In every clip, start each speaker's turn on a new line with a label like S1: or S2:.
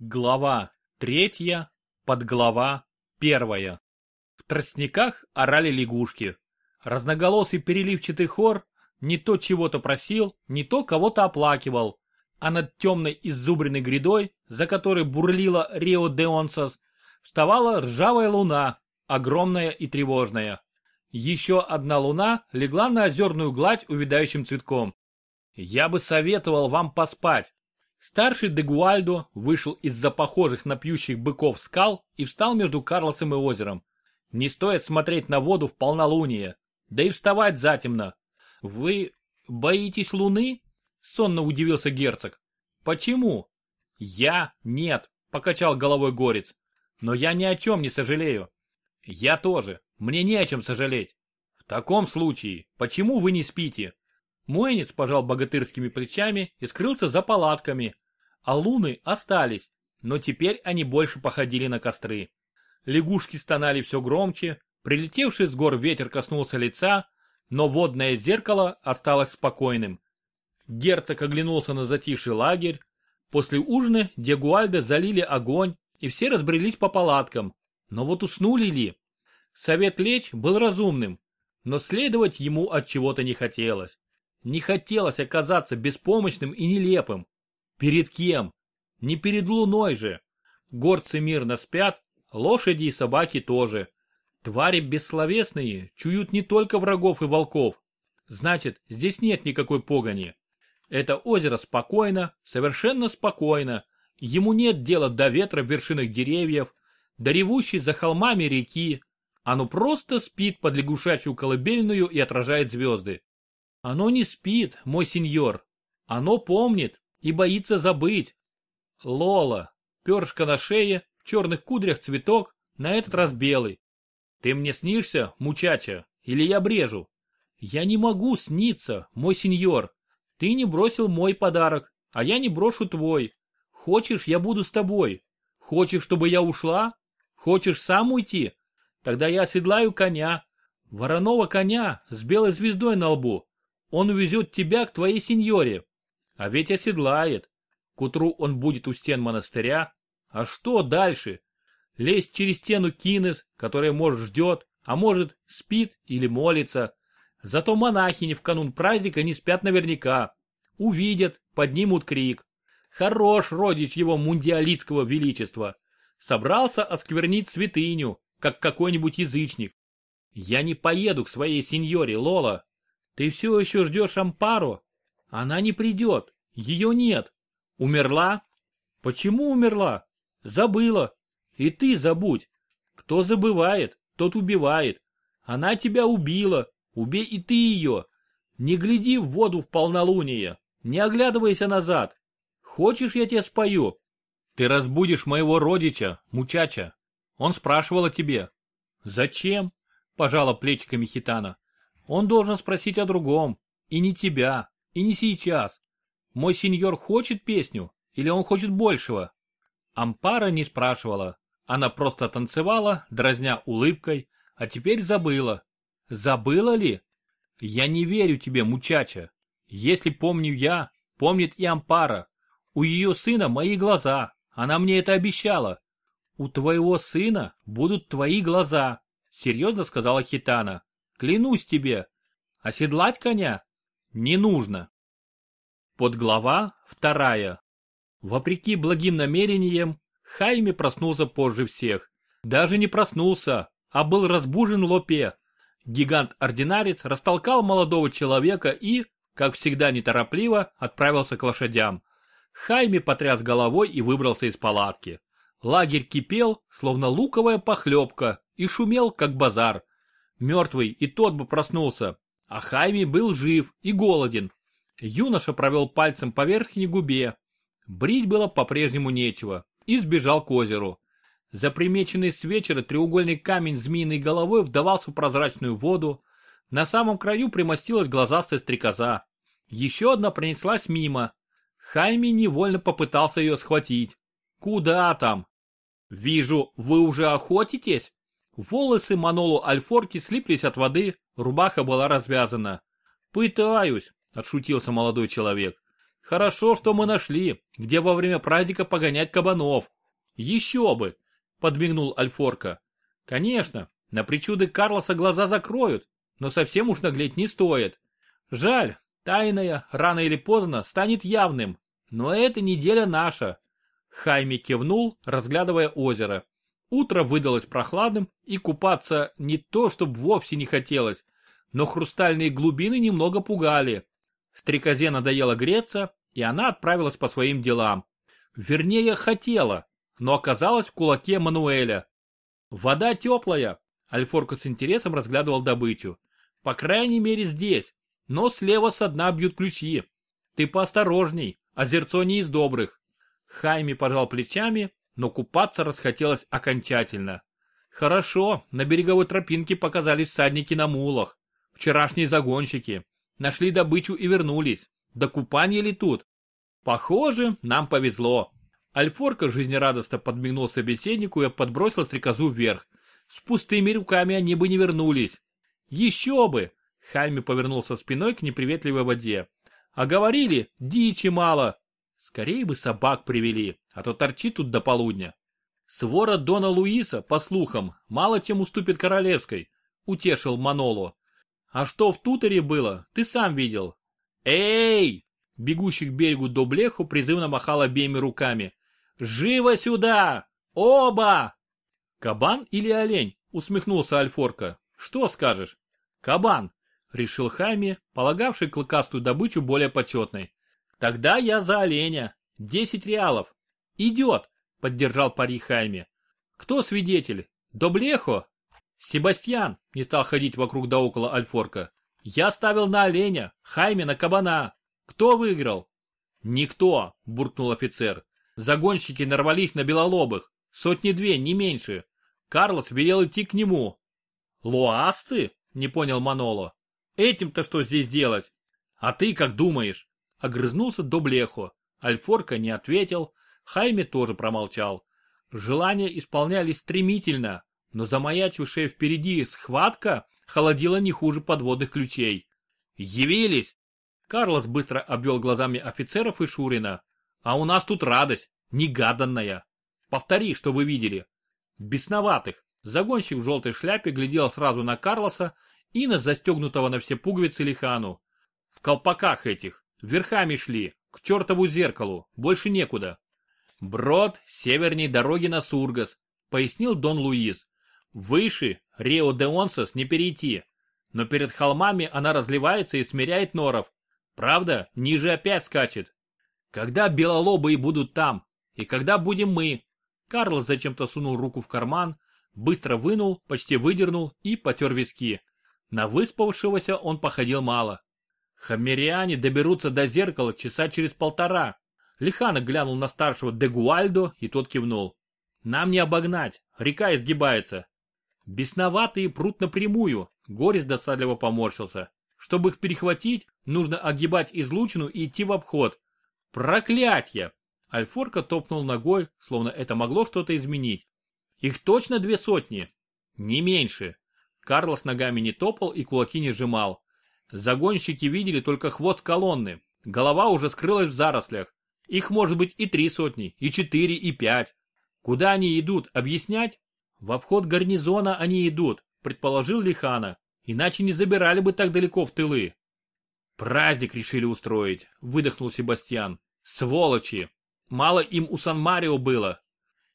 S1: Глава третья, подглава первая. В тростниках орали лягушки. Разноголосый переливчатый хор не то чего-то просил, не то кого-то оплакивал. А над темной иззубренной грядой, за которой бурлила Рио де Онсос, вставала ржавая луна, огромная и тревожная. Еще одна луна легла на озерную гладь увядающим цветком. Я бы советовал вам поспать. Старший Дегуальдо вышел из-за похожих на пьющих быков скал и встал между Карлосом и озером. Не стоит смотреть на воду в полнолуние, да и вставать затемно. Вы боитесь луны? Сонно удивился герцог. Почему? Я нет, покачал головой горец. Но я ни о чем не сожалею. Я тоже, мне не о чем сожалеть. В таком случае, почему вы не спите? Муэнец пожал богатырскими плечами и скрылся за палатками, а луны остались, но теперь они больше походили на костры. Лягушки стонали все громче, прилетевший с гор ветер коснулся лица, но водное зеркало осталось спокойным. Герцог оглянулся на затихший лагерь. После ужина Дегуальда залили огонь, и все разбрелись по палаткам. Но вот уснули ли? Совет лечь был разумным, но следовать ему от чего-то не хотелось. Не хотелось оказаться беспомощным и нелепым. Перед кем? Не перед луной же. Горцы мирно спят, лошади и собаки тоже. Твари бессловесные чуют не только врагов и волков. Значит, здесь нет никакой погони. Это озеро спокойно, совершенно спокойно. Ему нет дела до ветра в вершинах деревьев, до ревущей за холмами реки. Оно просто спит под лягушачью колыбельную и отражает звезды. Оно не спит, мой сеньор. Оно помнит и боится забыть. Лола, перышко на шее, в черных кудрях цветок, на этот раз белый. Ты мне снишься, мучача, или я брежу? Я не могу сниться, мой сеньор. Ты не бросил мой подарок, а я не брошу твой. Хочешь, я буду с тобой. Хочешь, чтобы я ушла? Хочешь сам уйти? Тогда я оседлаю коня. Вороного коня с белой звездой на лбу. Он увезет тебя к твоей сеньоре. А ведь оседлает. К утру он будет у стен монастыря. А что дальше? Лезть через стену Кинес, которая, может, ждет, а может, спит или молится. Зато монахини в канун праздника не спят наверняка. Увидят, поднимут крик. Хорош родич его мундиалитского величества. Собрался осквернить святыню, как какой-нибудь язычник. Я не поеду к своей сеньоре, Лола. Ты все еще ждешь Ампару? Она не придет. Ее нет. Умерла? Почему умерла? Забыла. И ты забудь. Кто забывает, тот убивает. Она тебя убила. Убей и ты ее. Не гляди в воду в полнолуние. Не оглядывайся назад. Хочешь, я тебе спою? Ты разбудишь моего родича, мучача. Он спрашивал о тебе. Зачем? Пожала плечиками Хитана. Он должен спросить о другом. И не тебя. И не сейчас. Мой сеньор хочет песню? Или он хочет большего? Ампара не спрашивала. Она просто танцевала, дразня улыбкой, а теперь забыла. Забыла ли? Я не верю тебе, мучача. Если помню я, помнит и Ампара. У ее сына мои глаза. Она мне это обещала. У твоего сына будут твои глаза, серьезно сказала Хитана. Клянусь тебе. Оседлать коня? Не нужно. Подглава вторая. Вопреки благим намерениям, Хайме проснулся позже всех. Даже не проснулся, а был разбужен Лопе. Гигант-ординарец растолкал молодого человека и, как всегда неторопливо, отправился к лошадям. Хайме потряс головой и выбрался из палатки. Лагерь кипел, словно луковая похлебка, и шумел, как базар. Мертвый и тот бы проснулся, а Хайми был жив и голоден. Юноша провел пальцем по верхней губе. Брить было по-прежнему нечего и сбежал к озеру. Запримеченный с вечера треугольный камень змеиной головой вдавался в прозрачную воду. На самом краю примостилась глазастая стрекоза. Еще одна пронеслась мимо. Хайми невольно попытался ее схватить. Куда там? Вижу, вы уже охотитесь? Волосы Манолу Альфорки слиплись от воды, рубаха была развязана. «Пытаюсь», — отшутился молодой человек. Хорошо, что мы нашли, где во время праздника погонять кабанов. Еще бы, подмигнул Альфорка. Конечно, на причуды Карлоса глаза закроют, но совсем уж наглеть не стоит. Жаль, тайное, рано или поздно, станет явным, но эта неделя наша. Хайми кивнул, разглядывая озеро. Утро выдалось прохладным, и купаться не то, чтобы вовсе не хотелось, но хрустальные глубины немного пугали. Стрекозе надоело греться, и она отправилась по своим делам. Вернее, хотела, но оказалась в кулаке Мануэля. Вода теплая. Альфорка с интересом разглядывал добычу. По крайней мере здесь, но слева со дна бьют ключи. Ты поосторожней, озерцо не из добрых. Хайми пожал плечами, но купаться расхотелось окончательно. Хорошо, на береговой тропинке показались всадники на мулах. Вчерашние загонщики. Нашли добычу и вернулись. До купания ли тут? Похоже, нам повезло. Альфорка жизнерадостно подмигнул собеседнику и подбросил стрекозу вверх. С пустыми руками они бы не вернулись. Еще бы! Хайми повернулся спиной к неприветливой воде. А говорили, дичи мало. Скорее бы собак привели, а то торчит тут до полудня. Свора Дона Луиса, по слухам, мало чем уступит королевской, утешил Маноло. А что в тутере было, ты сам видел. Эй! Бегущий к берегу до блеху призывно махал обеими руками. «Живо сюда! Оба!» «Кабан или олень?» усмехнулся Альфорка. «Что скажешь?» «Кабан», решил Хайми, полагавший клыкастую добычу более почетной. «Тогда я за оленя. Десять реалов». «Идет», поддержал пари Хайми. «Кто свидетель? Доблехо?» «Себастьян», не стал ходить вокруг да около Альфорка. «Я ставил на оленя, Хайме на кабана. Кто выиграл? Никто, буркнул офицер. Загонщики нарвались на белолобых. Сотни-две, не меньше. Карлос велел идти к нему. Луасцы? Не понял Маноло. Этим-то что здесь делать? А ты как думаешь? Огрызнулся Доблехо. Альфорка не ответил. Хайме тоже промолчал. Желания исполнялись стремительно, но замаячившая впереди схватка холодила не хуже подводных ключей. «Явились!» Карлос быстро обвел глазами офицеров и Шурина. А у нас тут радость, негаданная. Повтори, что вы видели. Бесноватых. Загонщик в желтой шляпе глядел сразу на Карлоса и на застегнутого на все пуговицы Лихану. В колпаках этих, верхами шли, к чертову зеркалу, больше некуда. Брод северней дороги на Сургас, пояснил Дон Луис. Выше Рио де Онсос не перейти, но перед холмами она разливается и смиряет норов, Правда, ниже опять скачет. Когда белолобые будут там? И когда будем мы? Карл зачем-то сунул руку в карман, быстро вынул, почти выдернул и потер виски. На выспавшегося он походил мало. Хамериане доберутся до зеркала часа через полтора. Лихана глянул на старшего Дегуальдо, и тот кивнул. Нам не обогнать, река изгибается. Бесноватые прут напрямую, Горец досадливо поморщился. Чтобы их перехватить, нужно огибать излучину и идти в обход. Проклятье! Альфорка топнул ногой, словно это могло что-то изменить. Их точно две сотни? Не меньше. Карлос ногами не топал и кулаки не сжимал. Загонщики видели только хвост колонны. Голова уже скрылась в зарослях. Их может быть и три сотни, и четыре, и пять. Куда они идут, объяснять? В обход гарнизона они идут, предположил Лихана. Иначе не забирали бы так далеко в тылы. Праздник решили устроить, выдохнул Себастьян. Сволочи! Мало им у Сан-Марио было.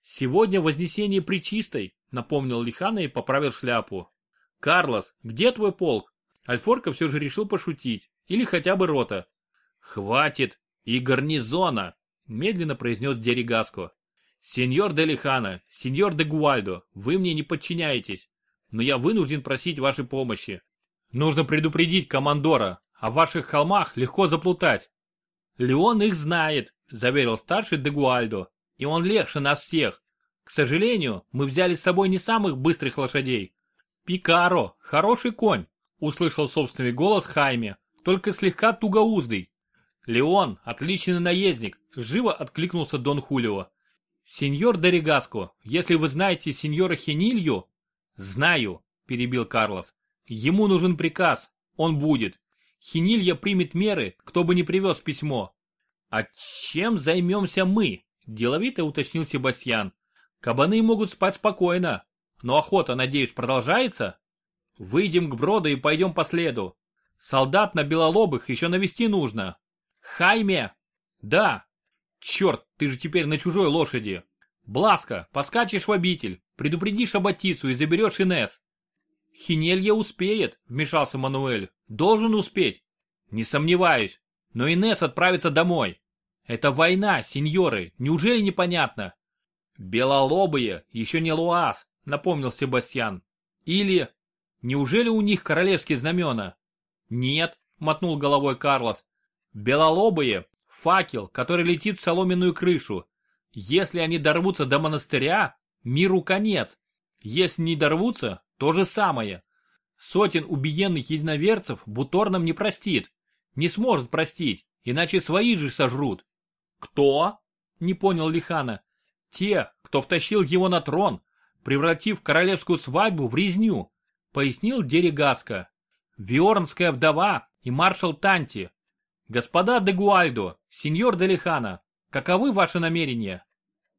S1: Сегодня вознесение Пречистой, напомнил Лихана и поправил шляпу. Карлос, где твой полк? Альфорка все же решил пошутить. Или хотя бы рота. Хватит. И гарнизона, медленно произнес Деригаско. Сеньор де Лихана, сеньор де Гуальдо, вы мне не подчиняетесь но я вынужден просить вашей помощи. Нужно предупредить командора, в ваших холмах легко заплутать. Леон их знает, заверил старший Дегуальдо, и он легче нас всех. К сожалению, мы взяли с собой не самых быстрых лошадей. Пикаро, хороший конь, услышал собственный голос Хайме, только слегка тугоуздый. Леон, отличный наездник, живо откликнулся Дон Хулио. Сеньор Доригаско, если вы знаете сеньора Хенилью, «Знаю», – перебил Карлос. «Ему нужен приказ. Он будет. Хинилья примет меры, кто бы не привез письмо». А чем займемся мы? Деловито уточнил Себастьян. Кабаны могут спать спокойно. Но охота, надеюсь, продолжается? Выйдем к броду и пойдем по следу. Солдат на белолобых еще навести нужно. Хайме! Да. Черт, ты же теперь на чужой лошади. Бласка, поскачешь в обитель, предупредишь Аббатису и заберешь Инес. Хинелья успеет, вмешался Мануэль. Должен успеть. Не сомневаюсь. Но Инес отправится домой. Это война, сеньоры, неужели непонятно? Белолобые, еще не Луаз, напомнил Себастьян. Или... Неужели у них королевские знамена? Нет, мотнул головой Карлос. Белолобые — факел, который летит в соломенную крышу. Если они дорвутся до монастыря, миру конец. Если не дорвутся, то же самое. Сотен убиенных единоверцев Бутор нам не простит. Не сможет простить, иначе свои же сожрут. Кто? Не понял Лихана. Те, кто втащил его на трон, превратив королевскую свадьбу в резню, пояснил Дерегаска. Виорнская вдова и маршал Танти. Господа де Гуальдо, сеньор де Лихана, каковы ваши намерения?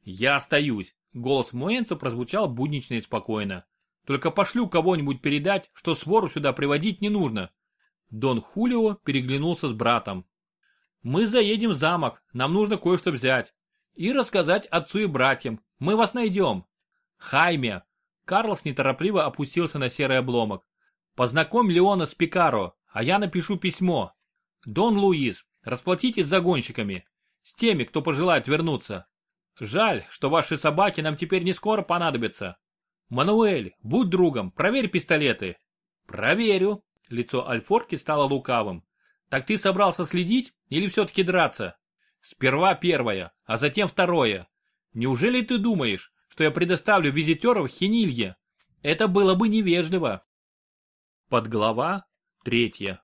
S1: Я остаюсь. Голос Моэнца прозвучал буднично и спокойно. Только пошлю кого-нибудь передать, что свору сюда приводить не нужно. Дон Хулио переглянулся с братом. Мы заедем в замок, нам нужно кое-что взять. И рассказать отцу и братьям. Мы вас найдем. Хайме. Карлос неторопливо опустился на серый обломок. Познакомь Леона с Пикаро, а я напишу письмо. Дон Луис, расплатитесь загонщиками. С теми, кто пожелает вернуться. Жаль, что ваши собаки нам теперь не скоро понадобятся. Мануэль, будь другом, проверь пистолеты. Проверю. Лицо Альфорки стало лукавым. Так ты собрался следить или все-таки драться? Сперва первое, а затем второе. Неужели ты думаешь, что я предоставлю визитеров Хинилье? Это было бы невежливо. Подглава третья.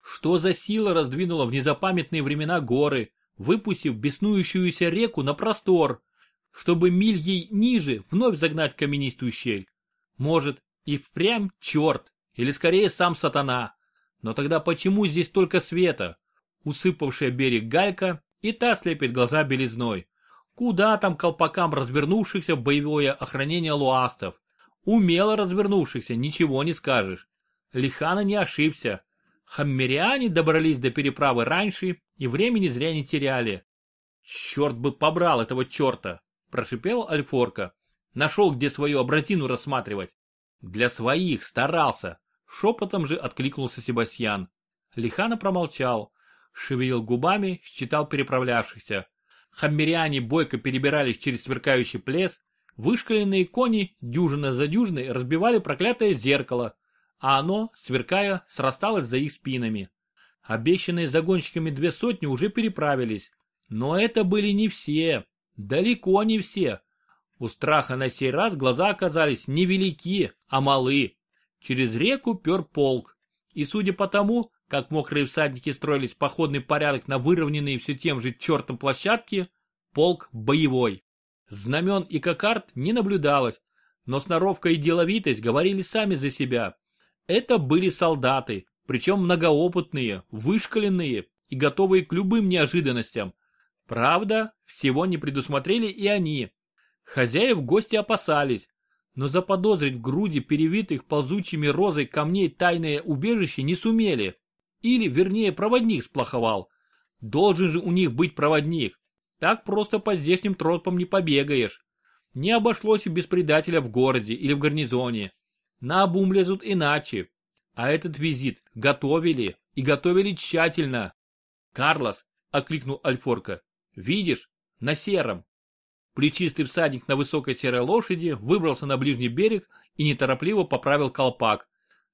S1: Что за сила раздвинула в незапамятные времена горы, выпустив беснующуюся реку на простор, чтобы миль ей ниже вновь загнать каменистую щель. Может, и впрямь черт, или скорее сам сатана. Но тогда почему здесь только света? Усыпавшая берег галька, и та слепит глаза белизной. Куда там колпакам развернувшихся в боевое охранение луастов? Умело развернувшихся, ничего не скажешь. Лихана не ошибся. Хаммериане добрались до переправы раньше и времени зря не теряли. Черт бы побрал этого черта! Прошипел Альфорка. Нашел, где свою образину рассматривать. Для своих старался. Шепотом же откликнулся Себастьян. Лихана промолчал. Шевелил губами, считал переправлявшихся. Хаммериане бойко перебирались через сверкающий плес. Вышкаленные кони, дюжина за дюжиной, разбивали проклятое зеркало, а оно, сверкая, срасталось за их спинами. Обещанные загонщиками две сотни уже переправились. Но это были не все. Далеко не все. У страха на сей раз глаза оказались невелики, а малы. Через реку пер полк. И судя по тому, как мокрые всадники строились походный порядок на выровненные все тем же чертом площадке, полк боевой. Знамен и кокард не наблюдалось, но сноровка и деловитость говорили сами за себя. Это были солдаты, причем многоопытные, вышкаленные и готовые к любым неожиданностям. Правда, всего не предусмотрели и они. Хозяев гости опасались, но заподозрить в груди перевитых ползучими розой камней тайное убежище не сумели. Или, вернее, проводник сплоховал. Должен же у них быть проводник. Так просто по здешним тропам не побегаешь. Не обошлось и без предателя в городе или в гарнизоне. На обум лезут иначе. А этот визит готовили и готовили тщательно. «Карлос!» — окликнул Альфорка. Видишь, на сером. Плечистый всадник на высокой серой лошади выбрался на ближний берег и неторопливо поправил колпак.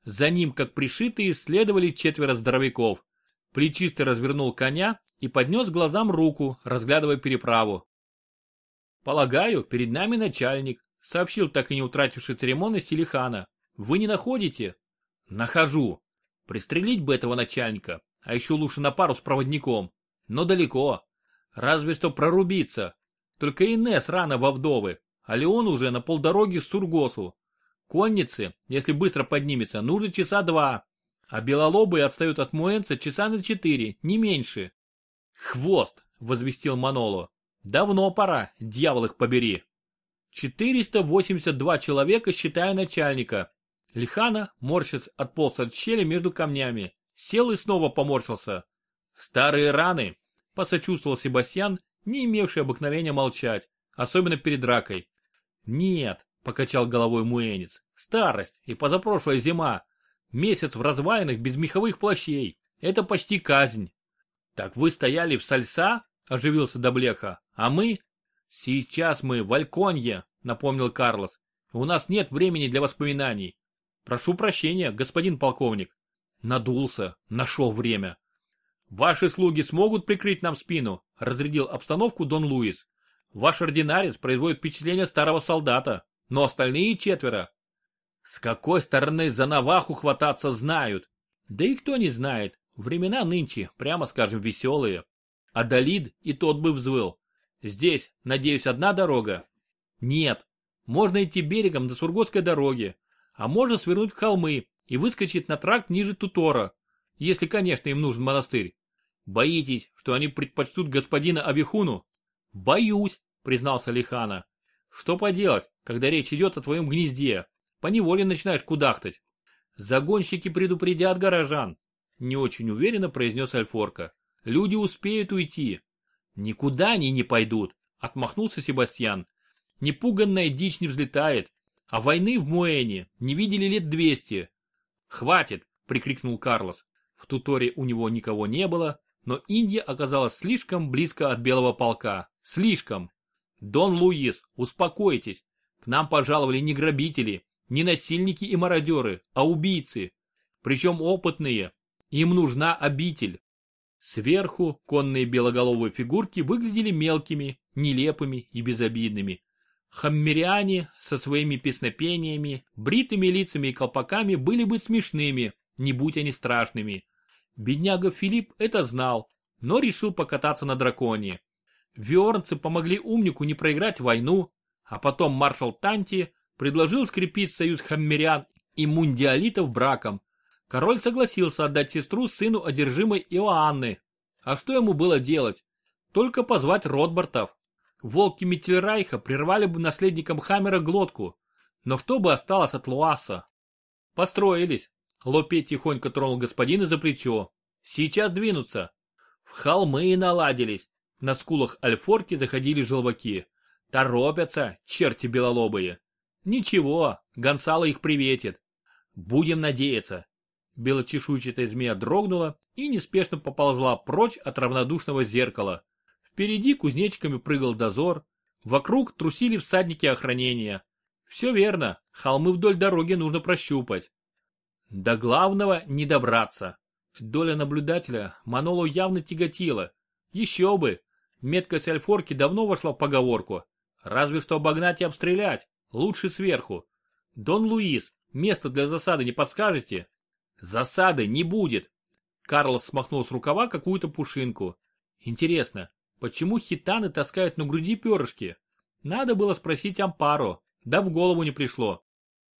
S1: За ним, как пришитые, следовали четверо здоровяков. Плечистый развернул коня и поднес глазам руку, разглядывая переправу. «Полагаю, перед нами начальник», — сообщил так и не утративший церемонности Лихана. «Вы не находите?» «Нахожу. Пристрелить бы этого начальника, а еще лучше на пару с проводником. Но далеко. Разве что прорубиться. Только Инес рано во вдовы, а Леон уже на полдороги с Сургосу. Конницы, если быстро поднимется, нужно часа два. А белолобые отстают от Муэнца часа на четыре, не меньше. Хвост, возвестил Маноло. Давно пора, дьявол их побери. 482 человека, считая начальника. Лихана, морщец, отполз от щели между камнями. Сел и снова поморщился. Старые раны, посочувствовал Себастьян, не имевший обыкновения молчать, особенно перед дракой. Нет, покачал головой Муэнец, старость и позапрошлая зима. Месяц в развалинах без меховых плащей. Это почти казнь. Так вы стояли в сальса? Оживился Доблеха. А мы? Сейчас мы в Альконье, напомнил Карлос. У нас нет времени для воспоминаний. Прошу прощения, господин полковник. Надулся, нашел время. Ваши слуги смогут прикрыть нам спину, разрядил обстановку Дон Луис. Ваш ординарец производит впечатление старого солдата, но остальные четверо. С какой стороны за наваху хвататься знают? Да и кто не знает, времена нынче, прямо скажем, веселые. А Далид и тот бы взвыл. Здесь, надеюсь, одна дорога? Нет. Можно идти берегом до Сургутской дороги, а можно свернуть в холмы и выскочить на тракт ниже Тутора, если, конечно, им нужен монастырь. Боитесь, что они предпочтут господина Авихуну? Боюсь, признался Лихана. Что поделать, когда речь идет о твоем гнезде? Поневоле начинаешь кудахтать. Загонщики предупредят горожан. Не очень уверенно произнес Альфорка. Люди успеют уйти. Никуда они не пойдут, отмахнулся Себастьян. Непуганная дичь не взлетает, а войны в Муэне не видели лет двести. Хватит, прикрикнул Карлос. В туторе у него никого не было, но Индия оказалась слишком близко от белого полка. Слишком. Дон Луис, успокойтесь. Нам пожаловали не грабители, не насильники и мародеры, а убийцы. Причем опытные. Им нужна обитель. Сверху конные белоголовые фигурки выглядели мелкими, нелепыми и безобидными. Хаммериане со своими песнопениями, бритыми лицами и колпаками были бы смешными, не будь они страшными. Бедняга Филипп это знал, но решил покататься на драконе. Виорнцы помогли умнику не проиграть войну, а потом маршал Танти предложил скрепить союз хаммериан и мундиалитов браком. Король согласился отдать сестру сыну одержимой Иоанны. А что ему было делать? Только позвать Ротбартов. Волки Миттельрайха прервали бы наследникам Хаммера глотку. Но что бы осталось от Луаса? Построились. Лопе тихонько тронул господина за плечо. Сейчас двинутся. В холмы и наладились. На скулах Альфорки заходили желваки. Торопятся, черти белолобые. Ничего, Гонсало их приветит. Будем надеяться. Белочешуйчатая змея дрогнула и неспешно поползла прочь от равнодушного зеркала. Впереди кузнечиками прыгал дозор. Вокруг трусили всадники охранения. Все верно, холмы вдоль дороги нужно прощупать. До главного не добраться. Доля наблюдателя Манолу явно тяготила. Еще бы, Меткость Альфорки давно вошла в поговорку. Разве что обогнать и обстрелять. Лучше сверху. Дон Луис, место для засады не подскажете? Засады не будет. Карлос смахнул с рукава какую-то пушинку. Интересно, почему хитаны таскают на груди перышки? Надо было спросить Ампаро, да в голову не пришло.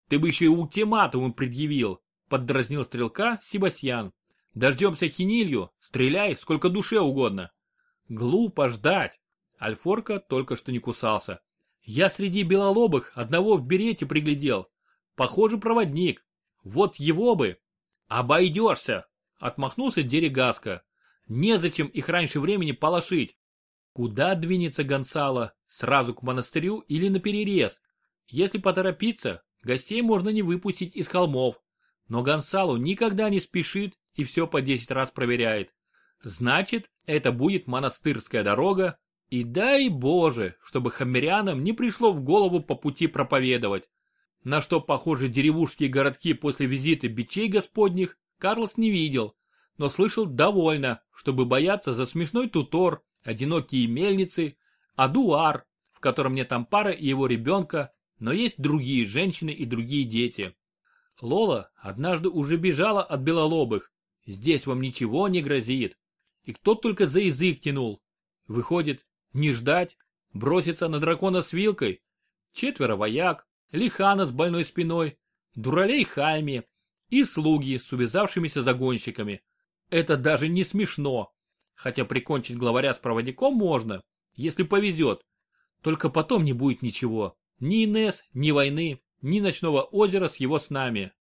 S1: Ты бы еще и ультиматум предъявил, поддразнил стрелка Себастьян. Дождемся хинилью, стреляй сколько душе угодно. Глупо ждать. Альфорка только что не кусался. Я среди белолобых одного в берете приглядел. Похоже, проводник. Вот его бы. Обойдешься, отмахнулся Дерегаска. Незачем их раньше времени полошить. Куда двинется Гонсало? Сразу к монастырю или на перерез? Если поторопиться, гостей можно не выпустить из холмов. Но Гонсалу никогда не спешит и все по десять раз проверяет. Значит, это будет монастырская дорога, и дай Боже, чтобы хаммерянам не пришло в голову по пути проповедовать. На что похожи деревушки и городки после визита бичей господних, Карлос не видел, но слышал довольно, чтобы бояться за смешной тутор, одинокие мельницы, адуар, в котором нет там пара и его ребенка, но есть другие женщины и другие дети. Лола однажды уже бежала от белолобых. Здесь вам ничего не грозит. И кто только за язык тянул. Выходит, не ждать, броситься на дракона с вилкой. Четверо вояк, лихана с больной спиной, дуралей Хайме и слуги с увязавшимися загонщиками. Это даже не смешно. Хотя прикончить главаря с проводником можно, если повезет. Только потом не будет ничего. Ни Инес, ни войны, ни ночного озера с его снами.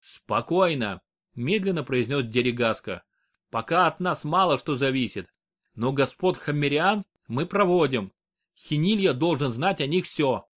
S1: Спокойно, медленно произнес Дерегаска. Пока от нас мало что зависит. Но господ Хаммериан мы проводим. Хинилья должен знать о них все.